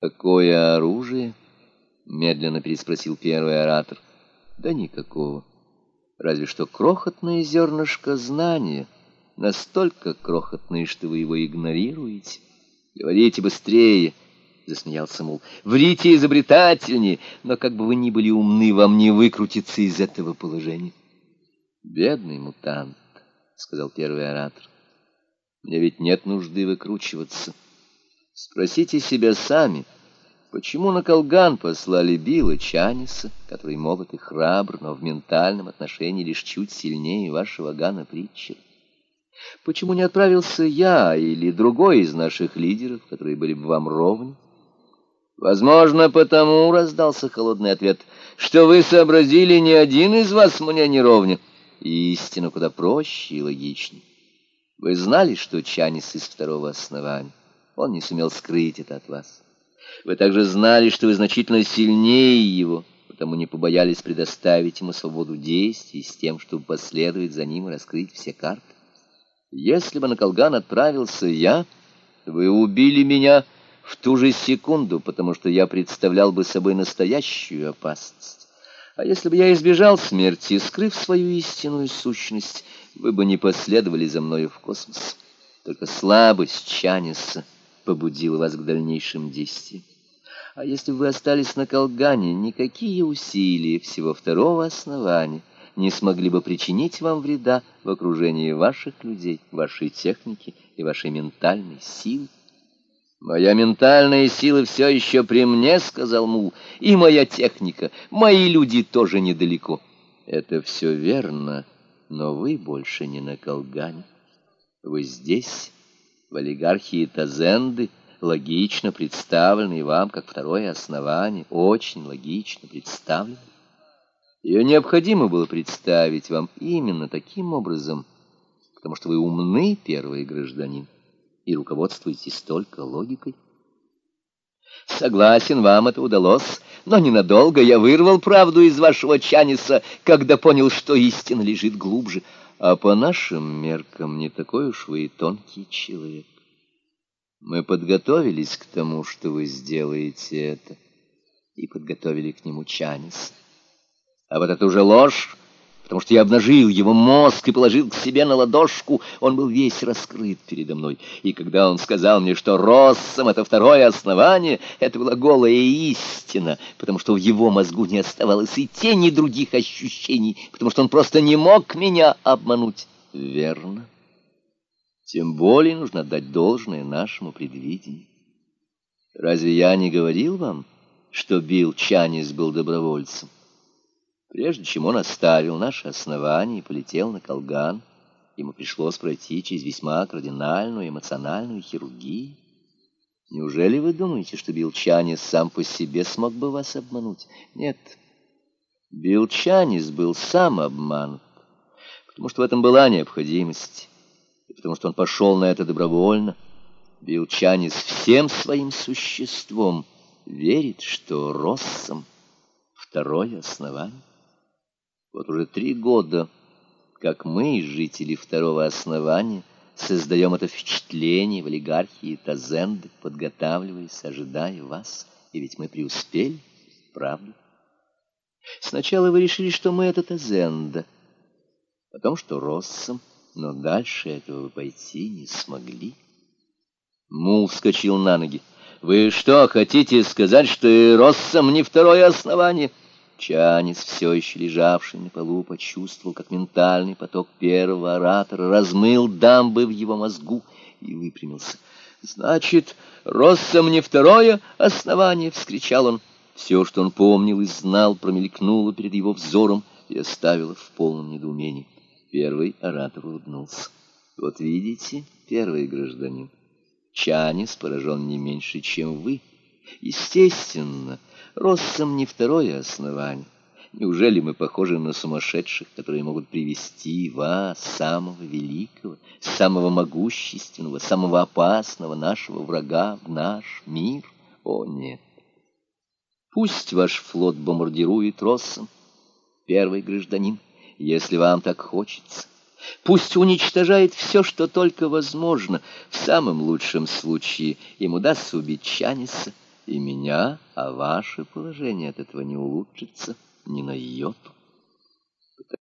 Какое оружие? Медленно переспросил первый оратор. Да никакого. Разве что крохотное зернышко знания, настолько крохотное, что вы его игнорируете. Говорите быстрее, засмеялся Мул. Врите изобретательнее, но как бы вы ни были умны, вам не выкрутиться из этого положения. Бедный мутант, сказал первый оратор. Мне ведь нет нужды выкручиваться. Спросите себя сами, почему на Колган послали Билла Чаниса, который молод и храбр, но в ментальном отношении лишь чуть сильнее вашего Гана Притчера? Почему не отправился я или другой из наших лидеров, которые были бы вам ровны? Возможно, потому раздался холодный ответ, что вы сообразили, ни один из вас мне не ровня. Истина куда проще и логичнее. Вы знали, что Чанис из второго основания? Он не сумел скрыть это от вас. Вы также знали, что вы значительно сильнее его, потому не побоялись предоставить ему свободу действий с тем, чтобы последовать за ним и раскрыть все карты. Если бы на Колган отправился я, вы убили меня в ту же секунду, потому что я представлял бы собой настоящую опасность. А если бы я избежал смерти, скрыв свою истинную сущность, вы бы не последовали за мною в космос. Только слабость Чаниса — побудило вас к дальнейшим действиям. А если вы остались на Колгане, никакие усилия всего второго основания не смогли бы причинить вам вреда в окружении ваших людей, вашей техники и вашей ментальной силы. «Моя ментальная сила все еще при мне», — сказал Мул, — «и моя техника, мои люди тоже недалеко». «Это все верно, но вы больше не на Колгане. Вы здесь» в олигархии Тазенды, логично представленный вам как второе основание, очень логично представлен. Ее необходимо было представить вам именно таким образом, потому что вы умны, первый гражданин, и руководствуетесь только логикой. Согласен, вам это удалось, но ненадолго я вырвал правду из вашего чаниса, когда понял, что истина лежит глубже. А по нашим меркам не такой уж вы и тонкий человек. Мы подготовились к тому, что вы сделаете это, и подготовили к нему Чанис. А вот это уже ложь, потому что я обнажил его мозг и положил к себе на ладошку. Он был весь раскрыт передо мной. И когда он сказал мне, что Россом — это второе основание, это была голая истина, потому что в его мозгу не оставалось и тени других ощущений, потому что он просто не мог меня обмануть. Верно. Тем более нужно дать должное нашему предвидению. Разве я не говорил вам, что Билл Чанис был добровольцем? Прежде чем он оставил наше основание и полетел на Колган, ему пришлось пройти через весьма кардинальную эмоциональную хирургию. Неужели вы думаете, что Билл Чанис сам по себе смог бы вас обмануть? Нет. Билл Чанис был сам обманут, потому что в этом была необходимость и потому что он пошел на это добровольно, Билчанис всем своим существом верит, что Россом второе основание. Вот уже три года, как мы, жители второго основания, создаем это впечатление в олигархии Тазенды, подготавливаясь, ожидая вас. И ведь мы преуспели, правда? Сначала вы решили, что мы это Тазенда, потом, что Россом, но дальше этого вы пойти не смогли. Мул вскочил на ноги. «Вы что, хотите сказать, что и Россом не второе основание?» Чанец, все еще лежавший на полу, почувствовал, как ментальный поток первого оратора размыл дамбы в его мозгу и выпрямился. «Значит, Россом не второе основание!» — вскричал он. Все, что он помнил и знал, промелькнуло перед его взором и оставило в полном недоумении. Первый оратор улыбнулся. Вот видите, первый гражданин, Чанис поражен не меньше, чем вы. Естественно, Россом не второе основание. Неужели мы похожи на сумасшедших, которые могут привести вас, самого великого, самого могущественного, самого опасного нашего врага в наш мир? О, нет! Пусть ваш флот бомбардирует Россом, первый гражданин, если вам так хочется. Пусть уничтожает все, что только возможно. В самом лучшем случае им удастся убить Чаниса, и меня, а ваше положение от этого не улучшится ни на йоту.